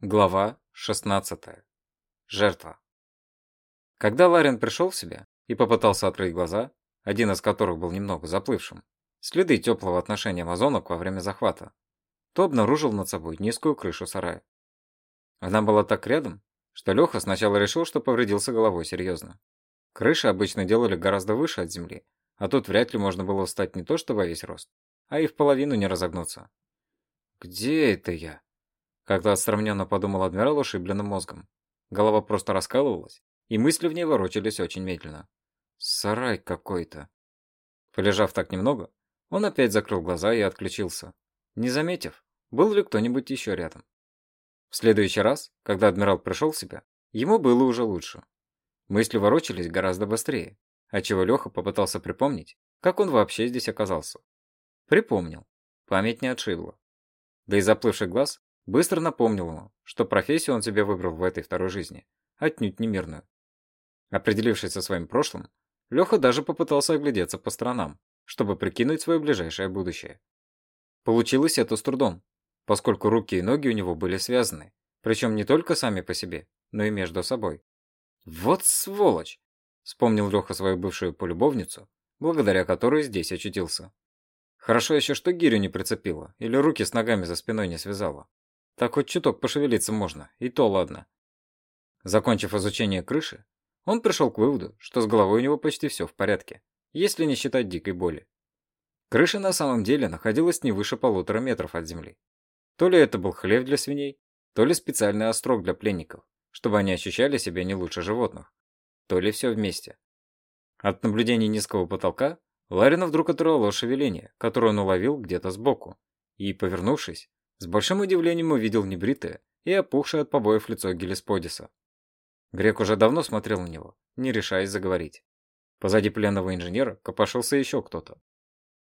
Глава 16. Жертва. Когда Ларин пришел в себя и попытался открыть глаза, один из которых был немного заплывшим, следы теплого отношения амазонок во время захвата, то обнаружил над собой низкую крышу сарая. Она была так рядом, что Леха сначала решил, что повредился головой серьезно. Крыши обычно делали гораздо выше от земли, а тут вряд ли можно было встать не то что во весь рост, а и в половину не разогнуться. «Где это я?» Как-то отстраненно подумал адмирал ушибленным мозгом. Голова просто раскалывалась, и мысли в ней ворочались очень медленно. Сарай какой-то. Полежав так немного, он опять закрыл глаза и отключился, не заметив, был ли кто-нибудь еще рядом. В следующий раз, когда адмирал пришел в себя, ему было уже лучше. Мысли ворочались гораздо быстрее, отчего Леха попытался припомнить, как он вообще здесь оказался. Припомнил. Память не отшибла. Да и заплывший глаз Быстро напомнил ему, что профессию он себе выбрал в этой второй жизни, отнюдь не мирную. Определившись со своим прошлым, Леха даже попытался оглядеться по сторонам, чтобы прикинуть свое ближайшее будущее. Получилось это с трудом, поскольку руки и ноги у него были связаны, причем не только сами по себе, но и между собой. «Вот сволочь!» – вспомнил Леха свою бывшую полюбовницу, благодаря которой здесь очутился. Хорошо еще, что гирю не прицепила или руки с ногами за спиной не связала. Так хоть чуток пошевелиться можно, и то ладно. Закончив изучение крыши, он пришел к выводу, что с головой у него почти все в порядке, если не считать дикой боли. Крыша на самом деле находилась не выше полутора метров от земли. То ли это был хлев для свиней, то ли специальный острог для пленников, чтобы они ощущали себя не лучше животных, то ли все вместе. От наблюдения низкого потолка Ларина вдруг оторвало шевеление, которое он уловил где-то сбоку, и, повернувшись, с большим удивлением увидел небритое и опухшее от побоев лицо Гелисподиса. Грек уже давно смотрел на него, не решаясь заговорить. Позади пленного инженера копошился еще кто-то.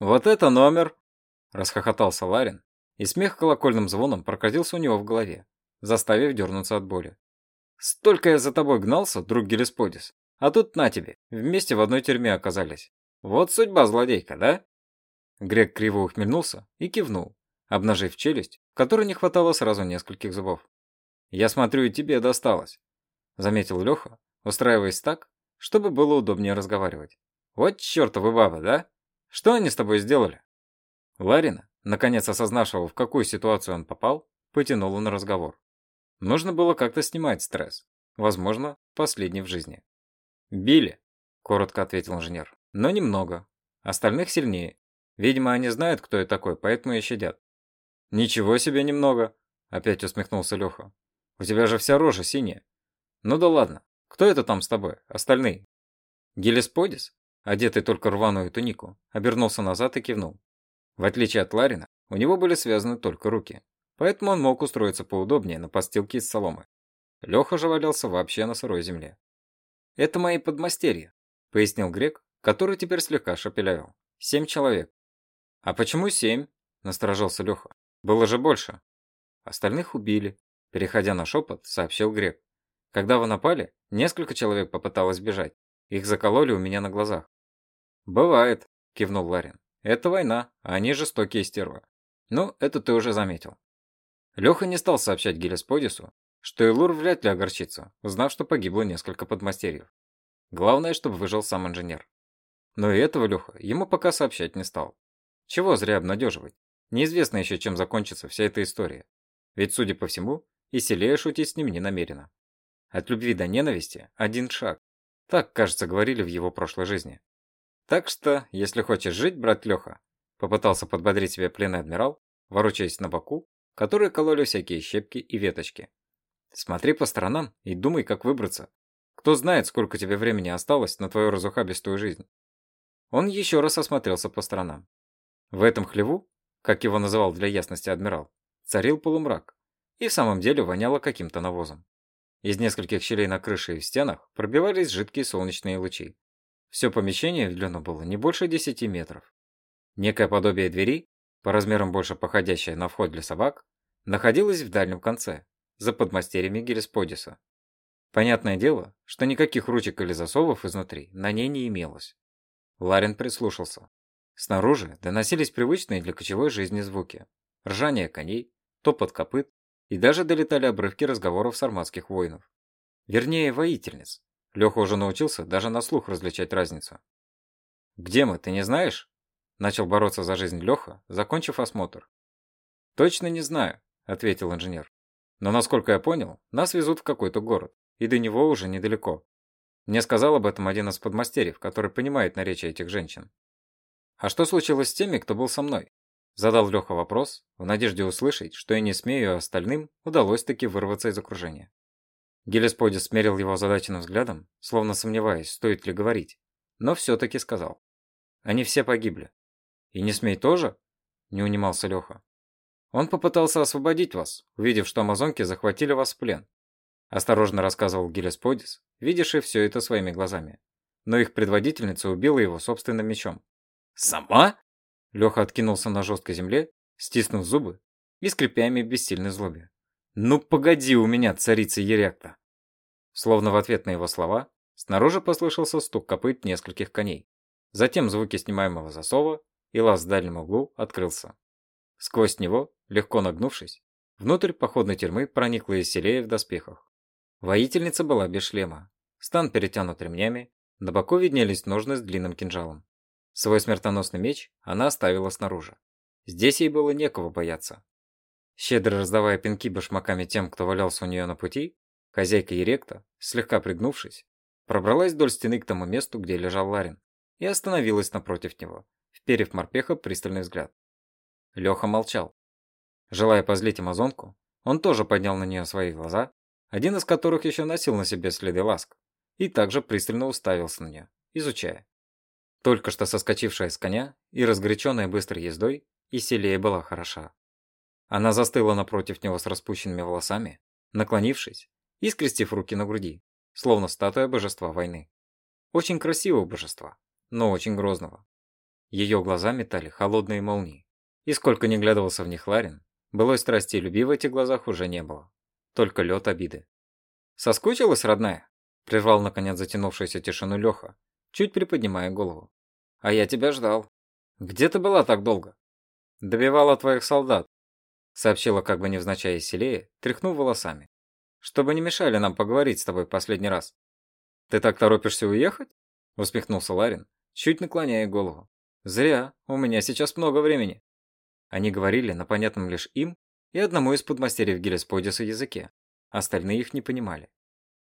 «Вот это номер!» – расхохотался Ларин, и смех колокольным звоном прокатился у него в голове, заставив дернуться от боли. «Столько я за тобой гнался, друг Гелисподис, а тут на тебе, вместе в одной тюрьме оказались. Вот судьба злодейка, да?» Грек криво ухмельнулся и кивнул, обнажив челюсть, в которой не хватало сразу нескольких зубов. «Я смотрю, и тебе досталось», — заметил Леха, устраиваясь так, чтобы было удобнее разговаривать. «Вот чертовы бабы, да? Что они с тобой сделали?» Ларина, наконец осознавшего, в какую ситуацию он попал, потянула на разговор. Нужно было как-то снимать стресс. Возможно, последний в жизни. «Били», — коротко ответил инженер. «Но немного. Остальных сильнее. Видимо, они знают, кто я такой, поэтому и щадят. «Ничего себе немного!» – опять усмехнулся Леха. «У тебя же вся рожа синяя». «Ну да ладно. Кто это там с тобой? Остальные?» Гелесподис, одетый только рваную тунику, обернулся назад и кивнул. В отличие от Ларина, у него были связаны только руки, поэтому он мог устроиться поудобнее на подстилке из соломы. Леха же валялся вообще на сырой земле. «Это мои подмастерья», — пояснил Грек, который теперь слегка шепелявил. «Семь человек». «А почему семь?» — насторожился Леха. Было же больше. Остальных убили. Переходя на шепот, сообщил Грек. Когда вы напали, несколько человек попыталось бежать. Их закололи у меня на глазах. «Бывает», – кивнул Ларин. «Это война, а они жестокие стервы. Ну, это ты уже заметил». Леха не стал сообщать Гелесподису, что Илур вряд ли огорчится, узнав, что погибло несколько подмастерьев. Главное, чтобы выжил сам инженер. Но и этого Леха ему пока сообщать не стал. Чего зря обнадеживать. Неизвестно еще, чем закончится вся эта история. Ведь, судя по всему, и Селея шутить с ним не намерена. От любви до ненависти один шаг. Так, кажется, говорили в его прошлой жизни. Так что, если хочешь жить, брат Леха, попытался подбодрить себя пленный адмирал, ворочаясь на боку, которые кололи всякие щепки и веточки. Смотри по сторонам и думай, как выбраться. Кто знает, сколько тебе времени осталось на твою разухабистую жизнь. Он еще раз осмотрелся по сторонам. В этом хлеву как его называл для ясности адмирал, царил полумрак и в самом деле воняло каким-то навозом. Из нескольких щелей на крыше и в стенах пробивались жидкие солнечные лучи. Все помещение в длину было не больше 10 метров. Некое подобие двери, по размерам больше походящее на вход для собак, находилось в дальнем конце, за подмастерьями Гелесподиса. Понятное дело, что никаких ручек или засовов изнутри на ней не имелось. Ларин прислушался. Снаружи доносились привычные для кочевой жизни звуки. Ржание коней, топот копыт и даже долетали обрывки разговоров сарматских воинов. Вернее, воительниц. Леха уже научился даже на слух различать разницу. «Где мы, ты не знаешь?» Начал бороться за жизнь Леха, закончив осмотр. «Точно не знаю», — ответил инженер. «Но насколько я понял, нас везут в какой-то город, и до него уже недалеко. Мне сказал об этом один из подмастерьев, который понимает наречие этих женщин. А что случилось с теми, кто был со мной? Задал Леха вопрос, в надежде услышать, что я не смею, а остальным удалось таки вырваться из окружения. Гелесподис смерил его озадаченным взглядом, словно сомневаясь, стоит ли говорить, но все-таки сказал. Они все погибли. И не смей тоже? Не унимался Леха. Он попытался освободить вас, увидев, что амазонки захватили вас в плен. Осторожно рассказывал Гелесподис, видевший все это своими глазами. Но их предводительница убила его собственным мечом. «Сама?» Леха откинулся на жесткой земле, стиснув зубы и скрипя ими в бессильной злобе. «Ну погоди у меня, царица Еректа!» Словно в ответ на его слова, снаружи послышался стук копыт нескольких коней. Затем звуки снимаемого засова, и лаз в дальнем углу открылся. Сквозь него, легко нагнувшись, внутрь походной тюрьмы проникла Исселея в доспехах. Воительница была без шлема. Стан перетянут ремнями, на боку виднелись ножны с длинным кинжалом. Свой смертоносный меч она оставила снаружи. Здесь ей было некого бояться. Щедро раздавая пинки башмаками тем, кто валялся у нее на пути, хозяйка Еректа, слегка пригнувшись, пробралась вдоль стены к тому месту, где лежал Ларин, и остановилась напротив него, вперев морпеха пристальный взгляд. Леха молчал. Желая позлить амазонку, он тоже поднял на нее свои глаза один из которых еще носил на себе следы ласк, и также пристально уставился на нее, изучая. Только что соскочившая с коня и разгоряченная быстрой ездой, Иселия была хороша. Она застыла напротив него с распущенными волосами, наклонившись и скрестив руки на груди, словно статуя божества войны. Очень красивого божества, но очень грозного. Ее глаза метали холодные молнии, и сколько ни глядывался в них Ларин, былой страсти и любви в этих глазах уже не было только лед обиды. «Соскучилась, родная?» – прервал наконец затянувшуюся тишину Леха, чуть приподнимая голову. «А я тебя ждал. Где ты была так долго?» «Добивала твоих солдат», – сообщила как бы невзначай Селея, тряхнув волосами. «Чтобы не мешали нам поговорить с тобой последний раз». «Ты так торопишься уехать?» – усмехнулся Ларин, чуть наклоняя голову. «Зря, у меня сейчас много времени». Они говорили на понятном лишь им и одному из подмастерьев Гелесподиса языке. Остальные их не понимали.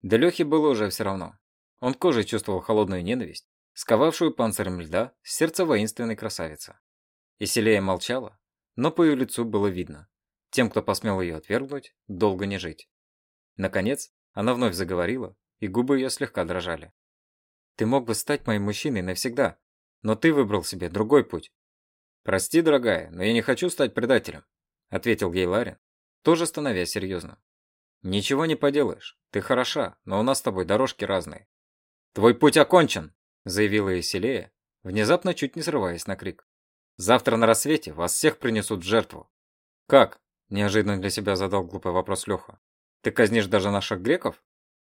Да Лехе было уже все равно. Он кожей чувствовал холодную ненависть, сковавшую панцирем льда сердце воинственной красавицы. Иселея молчала, но по ее лицу было видно. Тем, кто посмел ее отвергнуть, долго не жить. Наконец, она вновь заговорила, и губы ее слегка дрожали. «Ты мог бы стать моим мужчиной навсегда, но ты выбрал себе другой путь. Прости, дорогая, но я не хочу стать предателем ответил ей Ларин, тоже становясь серьезным. Ничего не поделаешь. Ты хороша, но у нас с тобой дорожки разные. Твой путь окончен, заявила Еселея, внезапно чуть не срываясь на крик. Завтра на рассвете вас всех принесут в жертву. Как? неожиданно для себя задал глупый вопрос Леха. Ты казнишь даже наших греков?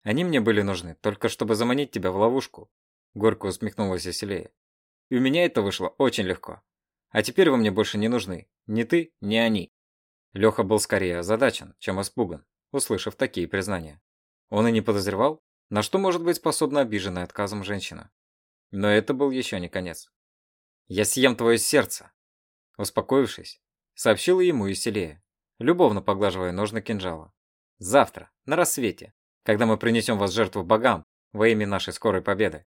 Они мне были нужны, только чтобы заманить тебя в ловушку, горько усмехнулась Еселея. И у меня это вышло очень легко. А теперь вы мне больше не нужны. Ни ты, ни они. Леха был скорее озадачен, чем испуган, услышав такие признания. Он и не подозревал, на что может быть способна обиженная отказом женщина. Но это был еще не конец. «Я съем твое сердце!» Успокоившись, сообщила ему Иселея, любовно поглаживая ножны кинжала. «Завтра, на рассвете, когда мы принесем вас жертву богам во имя нашей скорой победы».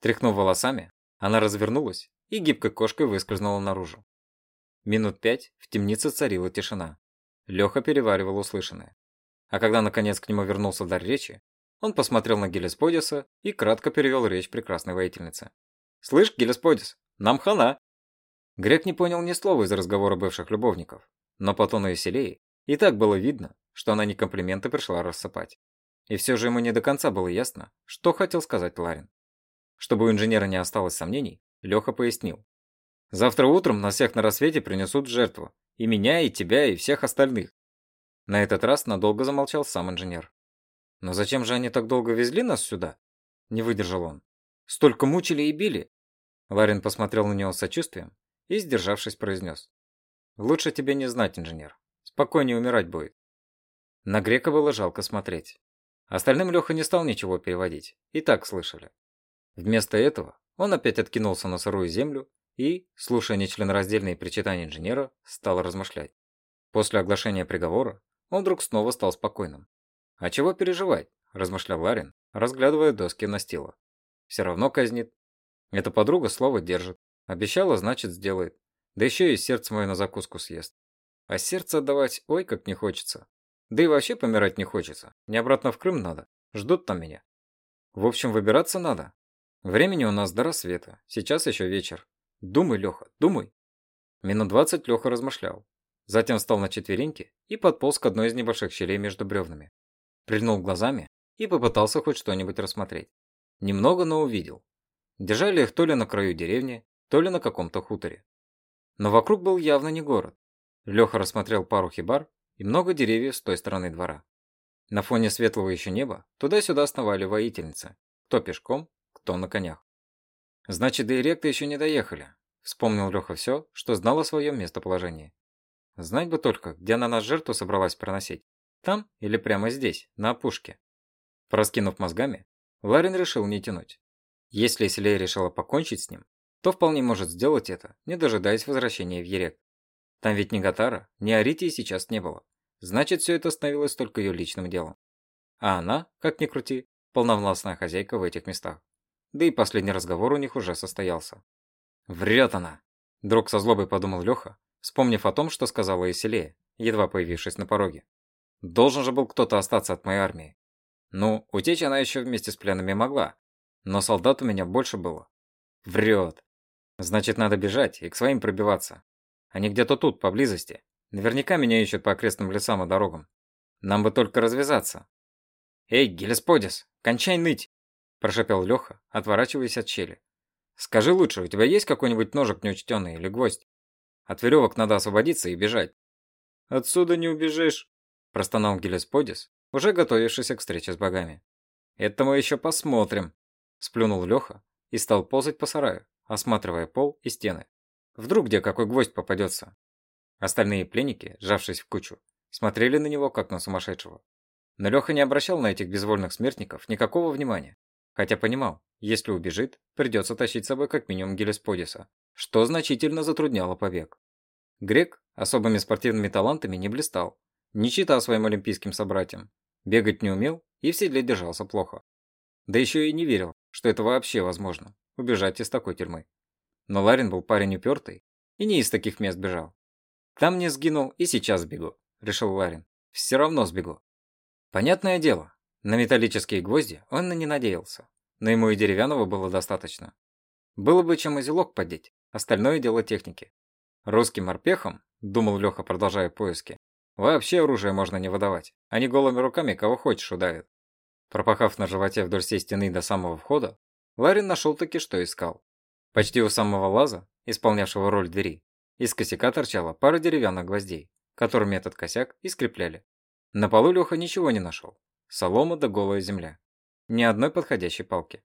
Тряхнув волосами, она развернулась и гибкой кошкой выскользнула наружу. Минут пять в темнице царила тишина. Леха переваривал услышанное. А когда наконец к нему вернулся дар речи, он посмотрел на Гелесподиса и кратко перевел речь прекрасной воительницы. «Слышь, Гелесподис, нам хана!» Грек не понял ни слова из разговора бывших любовников, но по тону Еселеи и так было видно, что она не комплименты пришла рассыпать. И все же ему не до конца было ясно, что хотел сказать Ларин. Чтобы у инженера не осталось сомнений, Леха пояснил. Завтра утром на всех на рассвете принесут жертву. И меня, и тебя, и всех остальных. На этот раз надолго замолчал сам инженер. Но зачем же они так долго везли нас сюда? Не выдержал он. Столько мучили и били. Ларин посмотрел на него с сочувствием и, сдержавшись, произнес. Лучше тебе не знать, инженер. Спокойнее умирать будет. На грека было жалко смотреть. Остальным Леха не стал ничего переводить, и так слышали. Вместо этого он опять откинулся на сырую землю и, слушая нечленораздельные причитания инженера, стал размышлять. После оглашения приговора он вдруг снова стал спокойным. «А чего переживать?» – размышлял Ларин, разглядывая доски настила. «Все равно казнит. Эта подруга слово держит. Обещала, значит, сделает. Да еще и сердце мое на закуску съест. А сердце отдавать ой как не хочется. Да и вообще помирать не хочется. Не обратно в Крым надо. Ждут там меня. В общем, выбираться надо. Времени у нас до рассвета. Сейчас еще вечер. Думай, Леха, думай. Минут двадцать Леха размышлял. Затем встал на четвереньки и подполз к одной из небольших щелей между бревнами. Прильнул глазами и попытался хоть что-нибудь рассмотреть. Немного, но увидел. Держали их то ли на краю деревни, то ли на каком-то хуторе. Но вокруг был явно не город. Леха рассмотрел пару хибар и много деревьев с той стороны двора. На фоне светлого еще неба туда-сюда сновали воительницы. Кто пешком, кто на конях. Значит, до Иректа еще не доехали. Вспомнил Леха все, что знал о своем местоположении. Знать бы только, где она нас жертву собралась проносить. Там или прямо здесь, на опушке. Проскинув мозгами, Ларин решил не тянуть. Если Селия решила покончить с ним, то вполне может сделать это, не дожидаясь возвращения в Ерек. Там ведь ни Гатара, ни Аритии сейчас не было. Значит, все это становилось только ее личным делом. А она, как ни крути, полновластная хозяйка в этих местах. Да и последний разговор у них уже состоялся. «Врет она!» Друг со злобой подумал Леха, вспомнив о том, что сказала Иселея, едва появившись на пороге. «Должен же был кто-то остаться от моей армии. Ну, утечь она еще вместе с пленными могла, но солдат у меня больше было. Врет. Значит, надо бежать и к своим пробиваться. Они где-то тут, поблизости. Наверняка меня ищут по окрестным лесам и дорогам. Нам бы только развязаться. «Эй, Гелесподис, кончай ныть!» – прошепел Леха, отворачиваясь от щели. «Скажи лучше, у тебя есть какой-нибудь ножик неучтенный или гвоздь? От веревок надо освободиться и бежать». «Отсюда не убежишь», – простонал Гелесподис, уже готовившийся к встрече с богами. «Это мы еще посмотрим», – сплюнул Леха и стал ползать по сараю, осматривая пол и стены. Вдруг где какой гвоздь попадется. Остальные пленники, сжавшись в кучу, смотрели на него, как на сумасшедшего. Но Леха не обращал на этих безвольных смертников никакого внимания, хотя понимал, если убежит, придется тащить с собой как минимум Гелесподиса, что значительно затрудняло побег. Грек особыми спортивными талантами не блистал, не читал своим олимпийским собратьям, бегать не умел и в седле держался плохо. Да еще и не верил, что это вообще возможно, убежать из такой тюрьмы. Но Ларин был парень упертый и не из таких мест бежал. Там не сгинул и сейчас сбегу, решил Ларин. Все равно сбегу. Понятное дело, на металлические гвозди он не надеялся, но ему и деревянного было достаточно. Было бы чем узелок подеть, остальное дело техники. Русским морпехам, думал Леха, продолжая поиски, вообще оружие можно не выдавать, они голыми руками кого хочешь удавят. Пропахав на животе вдоль всей стены до самого входа, Ларин нашел таки, что искал. Почти у самого лаза, исполнявшего роль двери, из косяка торчала пара деревянных гвоздей, которыми этот косяк и скрепляли. На полу Леха ничего не нашел. Солома да голая земля. Ни одной подходящей палки.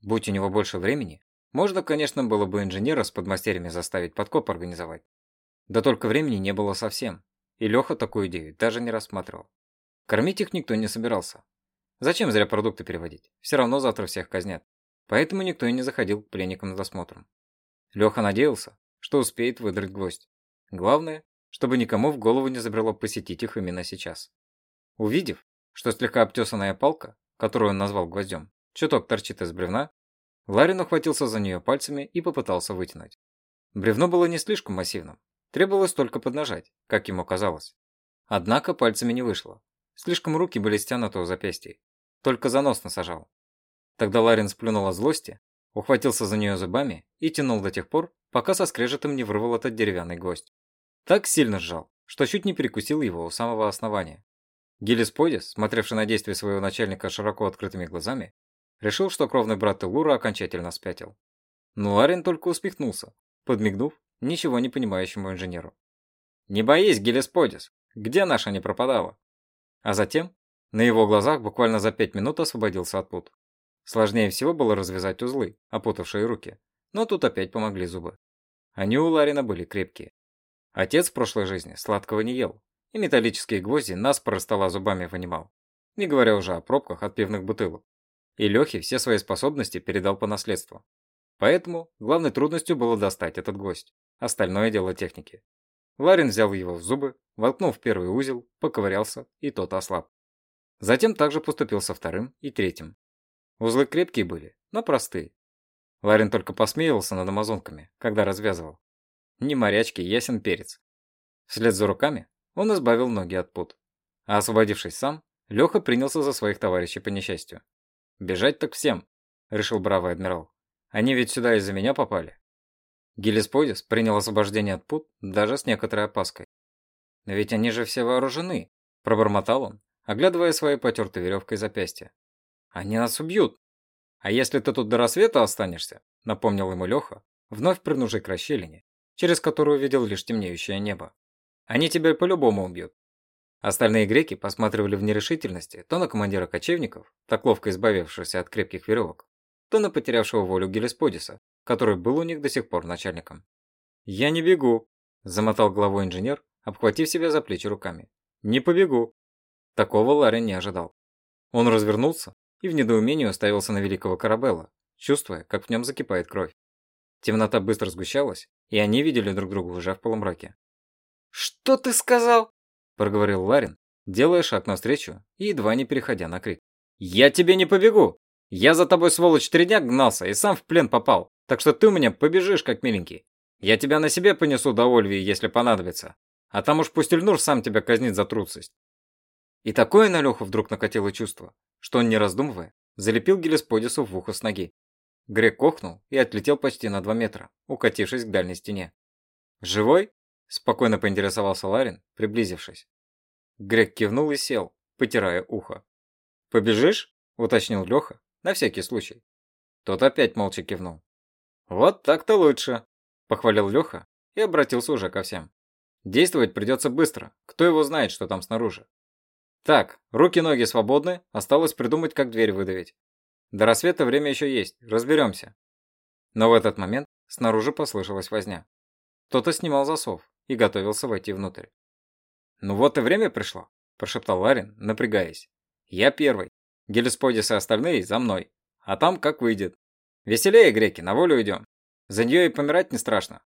Будь у него больше времени, можно, конечно, было бы инженера с подмастерьями заставить подкоп организовать. Да только времени не было совсем, и Леха такую идею даже не рассматривал. Кормить их никто не собирался, Зачем зря продукты переводить? Все равно завтра всех казнят. Поэтому никто и не заходил к пленникам на досмотром. Леха надеялся, что успеет выдрать гвоздь. Главное, чтобы никому в голову не забрело посетить их именно сейчас. Увидев, что слегка обтесанная палка, которую он назвал гвоздем, чуток торчит из бревна, Ларин ухватился за нее пальцами и попытался вытянуть. Бревно было не слишком массивным, требовалось только поднажать, как ему казалось. Однако пальцами не вышло, Слишком руки были стянуты у запястья. Только за нос насажал. Тогда Ларин сплюнул от злости, ухватился за нее зубами и тянул до тех пор, пока со скрежетом не вырвал этот деревянный гвоздь. Так сильно сжал, что чуть не перекусил его у самого основания. Гелисподис, смотревший на действия своего начальника широко открытыми глазами, решил, что кровный брат Телура окончательно спятил. Но Ларин только усмехнулся, подмигнув ничего не понимающему инженеру. «Не боись, Гелисподис, где наша не пропадала?» А затем на его глазах буквально за пять минут освободился от пут. Сложнее всего было развязать узлы, опутавшие руки, но тут опять помогли зубы. Они у Ларина были крепкие. Отец в прошлой жизни сладкого не ел и металлические гвозди наспоро стола зубами вынимал, не говоря уже о пробках от пивных бутылок. И Лехе все свои способности передал по наследству. Поэтому главной трудностью было достать этот гвоздь. Остальное дело техники. Ларин взял его в зубы, воткнул в первый узел, поковырялся, и тот ослаб. Затем также поступил со вторым и третьим. Узлы крепкие были, но простые. Ларин только посмеивался над амазонками, когда развязывал. Не морячки, ясен перец. Вслед за руками он избавил ноги от пут. А освободившись сам, Леха принялся за своих товарищей по несчастью. «Бежать так всем», — решил бравый адмирал. «Они ведь сюда из-за меня попали». Гелисподис принял освобождение от пут даже с некоторой опаской. «Но ведь они же все вооружены», – пробормотал он, оглядывая своей потертой веревкой запястье. «Они нас убьют!» «А если ты тут до рассвета останешься?» – напомнил ему Леха, вновь прыгнувший к расщелине, через которую видел лишь темнеющее небо. «Они тебя по-любому убьют». Остальные греки посматривали в нерешительности то на командира кочевников, так ловко избавившегося от крепких веревок, то на потерявшего волю Гелисподиса, который был у них до сих пор начальником. «Я не бегу», – замотал головой инженер, обхватив себя за плечи руками. «Не побегу». Такого Ларин не ожидал. Он развернулся и в недоумении уставился на великого Карабелла, чувствуя, как в нем закипает кровь. Темнота быстро сгущалась, и они видели друг друга уже в полумраке. «Что ты сказал?» – проговорил Ларин, делая шаг навстречу и едва не переходя на крик. «Я тебе не побегу! Я за тобой, сволочь, три дня гнался и сам в плен попал. Так что ты у меня побежишь, как миленький. Я тебя на себе понесу до Ольвии, если понадобится. А там уж пусть Ильнур сам тебя казнит за трусость. И такое на Леху вдруг накатило чувство, что он, не раздумывая, залепил Гелесподису в ухо с ноги. Грек кохнул и отлетел почти на два метра, укатившись к дальней стене. «Живой?» – спокойно поинтересовался Ларин, приблизившись. Грек кивнул и сел, потирая ухо. «Побежишь?» – уточнил Леха, на всякий случай. Тот опять молча кивнул. «Вот так-то лучше», – похвалил Леха и обратился уже ко всем. «Действовать придется быстро, кто его знает, что там снаружи». «Так, руки-ноги свободны, осталось придумать, как дверь выдавить. До рассвета время еще есть, разберемся». Но в этот момент снаружи послышалась возня. Кто-то снимал засов и готовился войти внутрь. «Ну вот и время пришло», – прошептал Ларин, напрягаясь. «Я первый. Гелисподис и остальные за мной. А там как выйдет. Веселее, греки, на волю идем. За нее и помирать не страшно.